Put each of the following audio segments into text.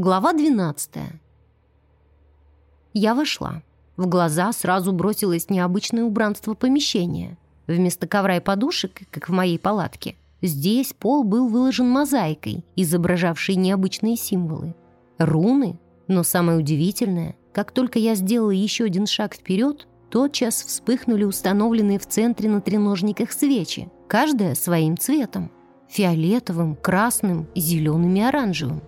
Глава 12. Я вошла. В глаза сразу бросилось необычное убранство помещения. Вместо ковра и подушек, как в моей палатке, здесь пол был выложен мозаикой, изображавшей необычные символы. Руны, но самое удивительное, как только я сделала еще один шаг вперед, тотчас вспыхнули установленные в центре на треножниках свечи, каждая своим цветом – фиолетовым, красным, зеленым и оранжевым.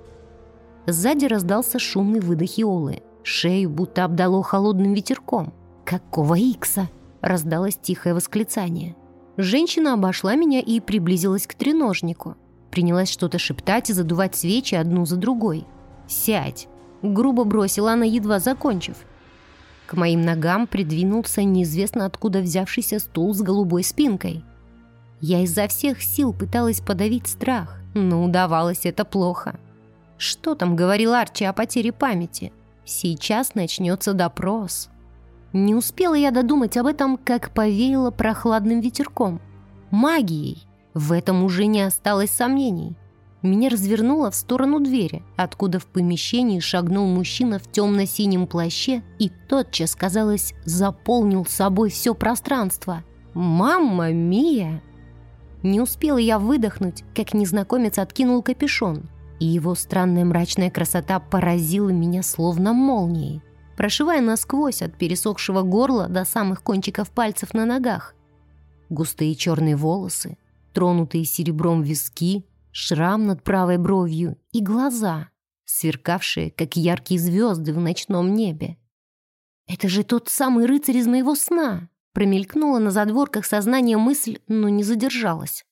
Сзади раздался шумный выдох Иолы. Шею будто обдало холодным ветерком. «Какого икса?» — раздалось тихое восклицание. Женщина обошла меня и приблизилась к треножнику. Принялась что-то шептать и задувать свечи одну за другой. «Сядь!» — грубо бросила она, едва закончив. К моим ногам придвинулся неизвестно откуда взявшийся стул с голубой спинкой. Я изо всех сил пыталась подавить страх, но удавалось это плохо. Что там говорил Арчи о потере памяти? Сейчас начнется допрос. Не успела я додумать об этом, как повеяло прохладным ветерком. Магией. В этом уже не осталось сомнений. Меня развернуло в сторону двери, откуда в помещении шагнул мужчина в темно-синем плаще и тотчас, казалось, заполнил собой все пространство. «Мамма мия!» Не успела я выдохнуть, как незнакомец откинул капюшон – и его странная мрачная красота поразила меня словно молнией, прошивая насквозь от пересохшего горла до самых кончиков пальцев на ногах. Густые черные волосы, тронутые серебром виски, шрам над правой бровью и глаза, сверкавшие, как яркие звезды в ночном небе. «Это же тот самый рыцарь из моего сна!» Промелькнула на задворках сознания мысль, но не задержалась.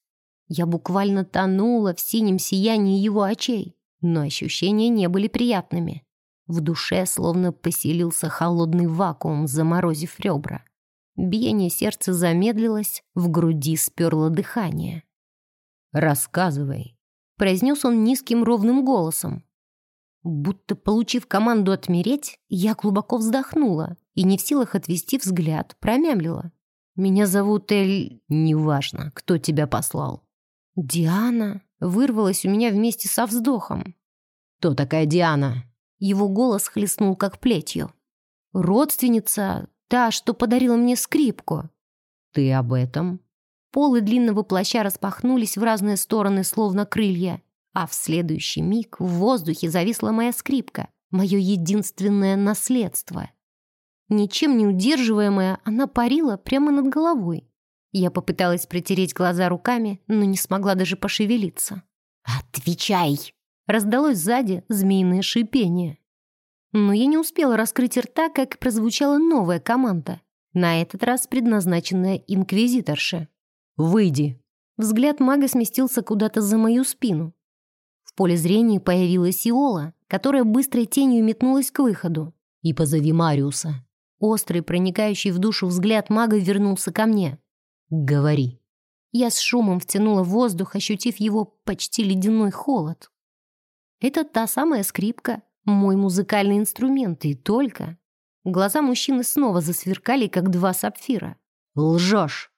Я буквально тонула в синем сиянии его очей, но ощущения не были приятными. В душе словно поселился холодный вакуум, заморозив ребра. Биение сердца замедлилось, в груди сперло дыхание. «Рассказывай», — произнес он низким ровным голосом. Будто получив команду отмереть, я глубоко вздохнула и не в силах отвести взгляд, промямлила. «Меня зовут Эль... Неважно, кто тебя послал. «Диана?» вырвалась у меня вместе со вздохом. «Кто такая Диана?» Его голос хлестнул как плетью. «Родственница, та, что подарила мне скрипку». «Ты об этом?» Полы длинного плаща распахнулись в разные стороны, словно крылья, а в следующий миг в воздухе зависла моя скрипка, мое единственное наследство. Ничем не удерживаемая, она парила прямо над головой. Я попыталась протереть глаза руками, но не смогла даже пошевелиться. «Отвечай!» Раздалось сзади змеиное шипение. Но я не успела раскрыть рта, как прозвучала новая команда. На этот раз предназначенная инквизиторше. «Выйди!» Взгляд мага сместился куда-то за мою спину. В поле зрения появилась Иола, которая быстрой тенью метнулась к выходу. «И позови Мариуса». Острый, проникающий в душу взгляд мага вернулся ко мне. «Говори». Я с шумом втянула воздух, ощутив его почти ледяной холод. Это та самая скрипка, мой музыкальный инструмент, и только. Глаза мужчины снова засверкали, как два сапфира. «Лжешь!»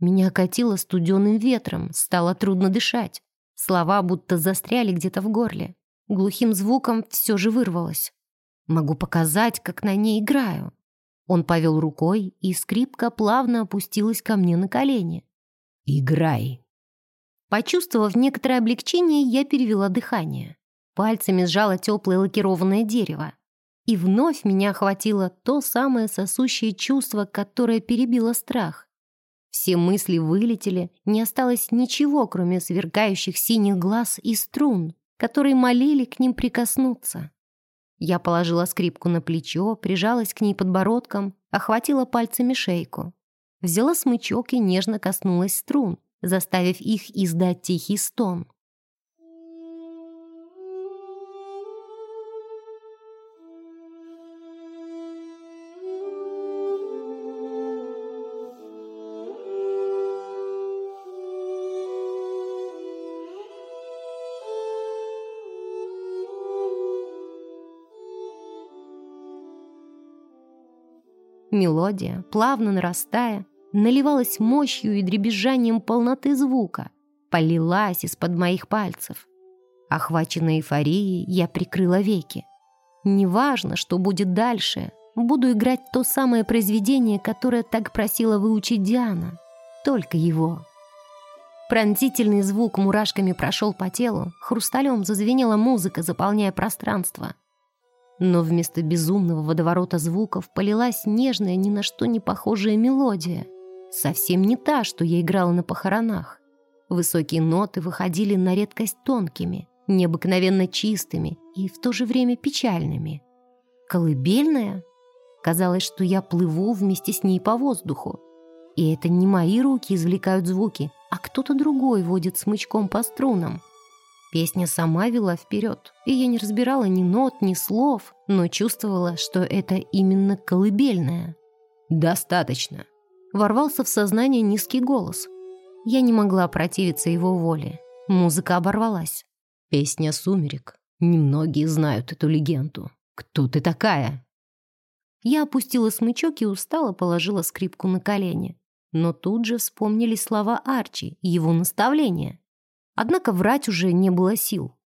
Меня окатило студеным ветром, стало трудно дышать. Слова будто застряли где-то в горле. Глухим звуком все же вырвалось. Могу показать, как на ней играю. Он повел рукой, и скрипка плавно опустилась ко мне на колени. «Играй!» Почувствовав некоторое облегчение, я перевела дыхание. Пальцами сжала теплое лакированное дерево. И вновь меня охватило то самое сосущее чувство, которое перебило страх. Все мысли вылетели, не осталось ничего, кроме сверкающих синих глаз и струн, которые молили к ним прикоснуться. Я положила скрипку на плечо, прижалась к ней подбородком, охватила пальцами шейку. Взяла смычок и нежно коснулась струн, заставив их издать тихий стон. Мелодия, плавно нарастая, наливалась мощью и дребезжанием полноты звука, полилась из-под моих пальцев. Охваченная эйфорией, я прикрыла веки. Неважно, что будет дальше, буду играть то самое произведение, которое так просила выучить Диана. Только его. Пронзительный звук мурашками прошел по телу, хрусталем зазвенела музыка, заполняя пространство. Но вместо безумного водоворота звуков полилась нежная, ни на что не похожая мелодия. Совсем не та, что я играла на похоронах. Высокие ноты выходили на редкость тонкими, необыкновенно чистыми и в то же время печальными. Колыбельная? Казалось, что я плыву вместе с ней по воздуху. И это не мои руки извлекают звуки, а кто-то другой водит смычком по струнам. Песня сама вела вперед, и я не разбирала ни нот, ни слов, но чувствовала, что это именно колыбельная. «Достаточно!» Ворвался в сознание низкий голос. Я не могла противиться его воле. Музыка оборвалась. «Песня «Сумерек». Немногие знают эту легенду. Кто ты такая?» Я опустила смычок и устало положила скрипку на колени. Но тут же вспомнили слова Арчи и его наставления. Однако врать уже не было сил.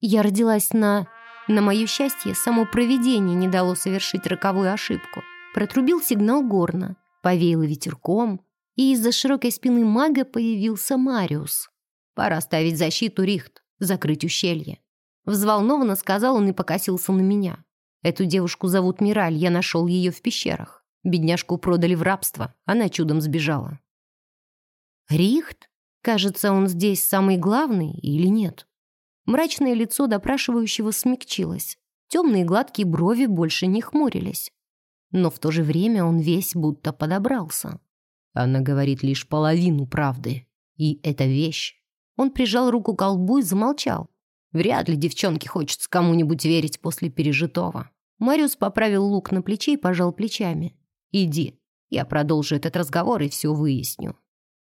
Я родилась на... На мое счастье, само провидение не дало совершить роковую ошибку. Протрубил сигнал горна, повеяло ветерком, и из-за широкой спины мага появился Мариус. «Пора ставить защиту, Рихт, закрыть ущелье». Взволнованно сказал он и покосился на меня. «Эту девушку зовут Мираль, я нашел ее в пещерах. Бедняжку продали в рабство, она чудом сбежала. Рихт? Кажется, он здесь самый главный или нет? Мрачное лицо допрашивающего смягчилось. Темные гладкие брови больше не хмурились. Но в то же время он весь будто подобрался. Она говорит лишь половину правды. И это вещь. Он прижал руку к колбу и замолчал. Вряд ли девчонке хочется кому-нибудь верить после пережитого. Мариус поправил лук на плече и пожал плечами. «Иди, я продолжу этот разговор и все выясню».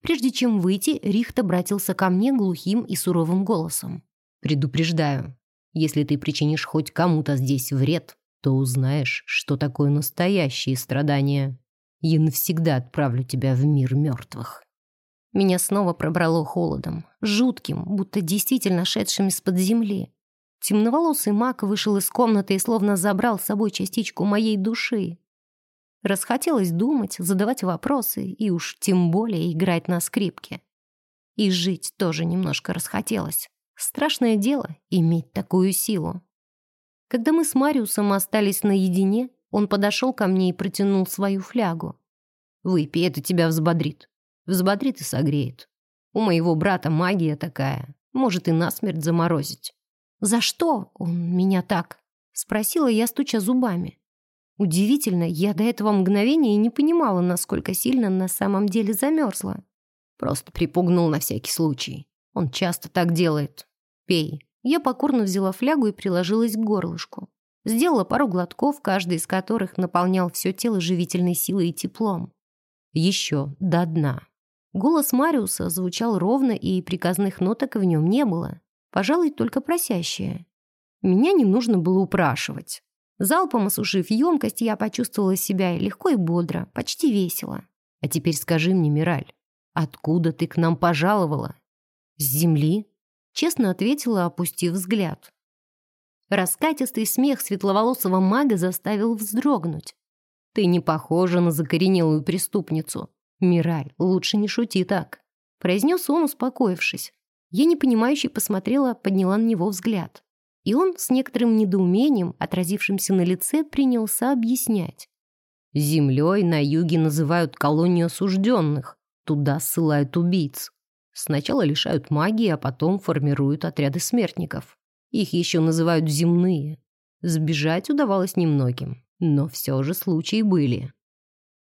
Прежде чем выйти, Рихт обратился ко мне глухим и суровым голосом. «Предупреждаю, если ты причинишь хоть кому-то здесь вред, то узнаешь, что такое настоящие страдания. Я навсегда отправлю тебя в мир мертвых». Меня снова пробрало холодом, жутким, будто действительно шедшим из-под земли. Темноволосый маг вышел из комнаты и словно забрал с собой частичку моей души. Расхотелось думать, задавать вопросы и уж тем более играть на скрипке. И жить тоже немножко расхотелось. Страшное дело иметь такую силу. Когда мы с Мариусом остались наедине, он подошел ко мне и протянул свою флягу. «Выпей, это тебя взбодрит. Взбодрит и согреет. У моего брата магия такая, может и насмерть заморозить». «За что он меня так?» — спросила я, стуча зубами. Удивительно, я до этого мгновения и не понимала, насколько сильно на самом деле замерзла. Просто припугнул на всякий случай. Он часто так делает. Пей. Я покорно взяла флягу и приложилась к горлышку. Сделала пару глотков, каждый из которых наполнял все тело живительной силой и теплом. Еще до дна. Голос Мариуса звучал ровно, и приказных ноток в нем не было. Пожалуй, только просящие. Меня не нужно было упрашивать. Залпом осушив емкость, я почувствовала себя легко и бодро, почти весело. А теперь скажи мне, Мираль, откуда ты к нам пожаловала? С земли? Честно ответила, опустив взгляд. Раскатистый смех светловолосого мага заставил вздрогнуть. Ты не похожа на закоренелую преступницу. Мираль, лучше не шути так. Произнес он, успокоившись. Я непонимающе посмотрела, подняла на него взгляд. И он с некоторым недоумением, отразившимся на лице, принялся объяснять. Землей на юге называют колонию осужденных. Туда ссылают убийц. Сначала лишают магии, а потом формируют отряды смертников. Их еще называют земные. Сбежать удавалось немногим, но все же случаи были.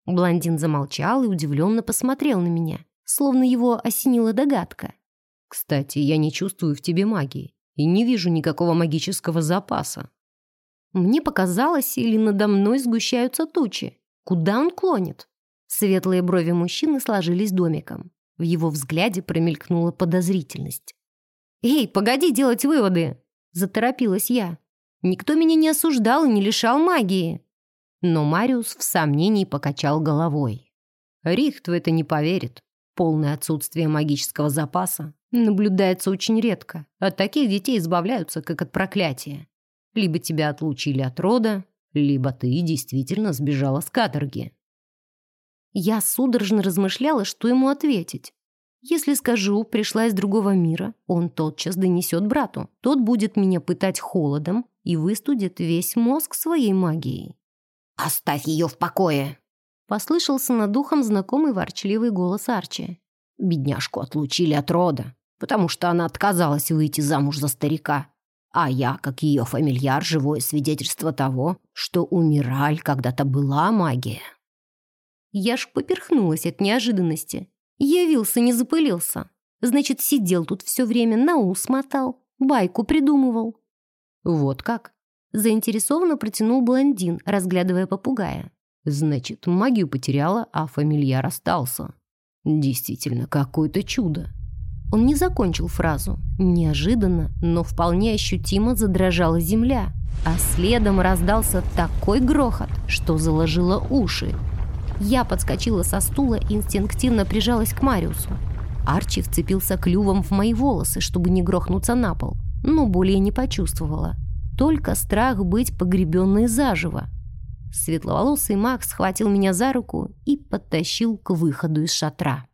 Блондин замолчал и удивленно посмотрел на меня, словно его осенила догадка. «Кстати, я не чувствую в тебе магии и не вижу никакого магического запаса. Мне показалось, или надо мной сгущаются тучи. Куда он клонит? Светлые брови мужчины сложились домиком. В его взгляде промелькнула подозрительность. «Эй, погоди делать выводы!» Заторопилась я. «Никто меня не осуждал и не лишал магии!» Но Мариус в сомнении покачал головой. Рихт в это не поверит. Полное отсутствие магического запаса Наблюдается очень редко. От таких детей избавляются, как от проклятия. Либо тебя отлучили от рода, либо ты действительно сбежала с каторги. Я судорожно размышляла, что ему ответить. Если скажу, пришла из другого мира, он тотчас донесет брату. Тот будет меня пытать холодом и выстудит весь мозг своей магией. «Оставь ее в покое!» Послышался над духом знакомый ворчливый голос Арчи. «Бедняжку отлучили от рода, потому что она отказалась выйти замуж за старика. А я, как ее фамильяр, живое свидетельство того, что у Мираль когда-то была магия». Я ж поперхнулась от неожиданности. Явился, не запылился. Значит, сидел тут все время, на ус мотал, байку придумывал. Вот как? Заинтересованно протянул блондин, разглядывая попугая. Значит, магию потеряла, а фамильяр остался. Действительно, какое-то чудо. Он не закончил фразу. Неожиданно, но вполне ощутимо задрожала земля, а следом раздался такой грохот, что заложило уши. Я подскочила со стула и инстинктивно прижалась к Мариусу. Арчи вцепился клювом в мои волосы, чтобы не грохнуться на пол, но более не почувствовала. Только страх быть погребенной заживо. Светловолосый маг схватил меня за руку и подтащил к выходу из шатра.